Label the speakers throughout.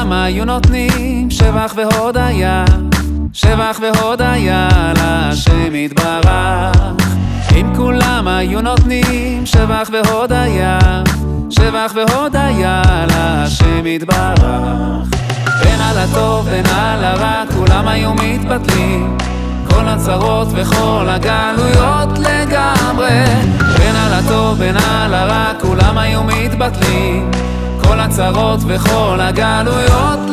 Speaker 1: כולם היו נותנים שבח והודיה, שבח והודיה להשם יתברך. אם כולם היו נותנים שבח והודיה, שבח והודיה להשם יתברך. בין על הטוב בין על הרע כולם היו מתבטלים כל הצרות וכל הגלויות לגמרי בין על הטוב בין על הרע כולם היו מתבטלים כל הצרות וכל הגלויות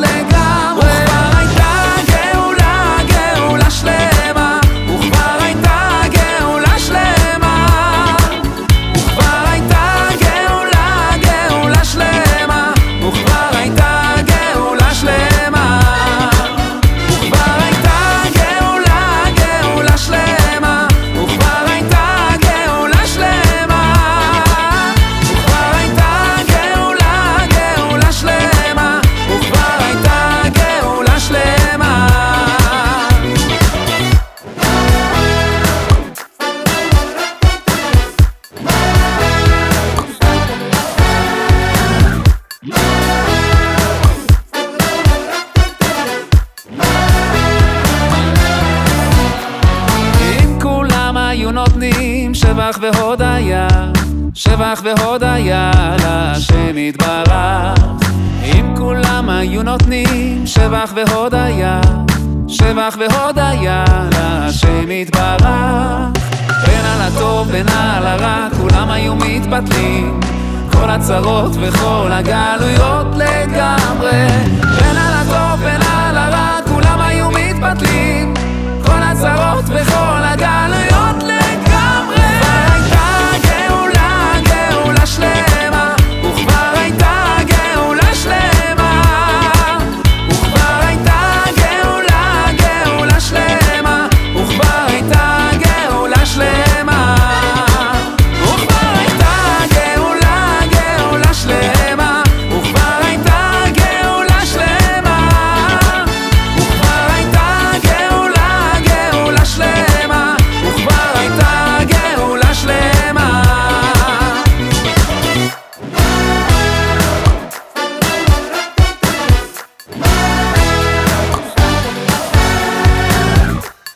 Speaker 1: שבח והודיה, שבח והודיה להשם יתברך. אם כולם היו נותנים שבח והודיה, שבח והודיה להשם יתברך. בין על הטוב בין על הרע כולם היו מתבטלים כל הצרות וכל הגלויות לגמרי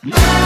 Speaker 1: Yeah.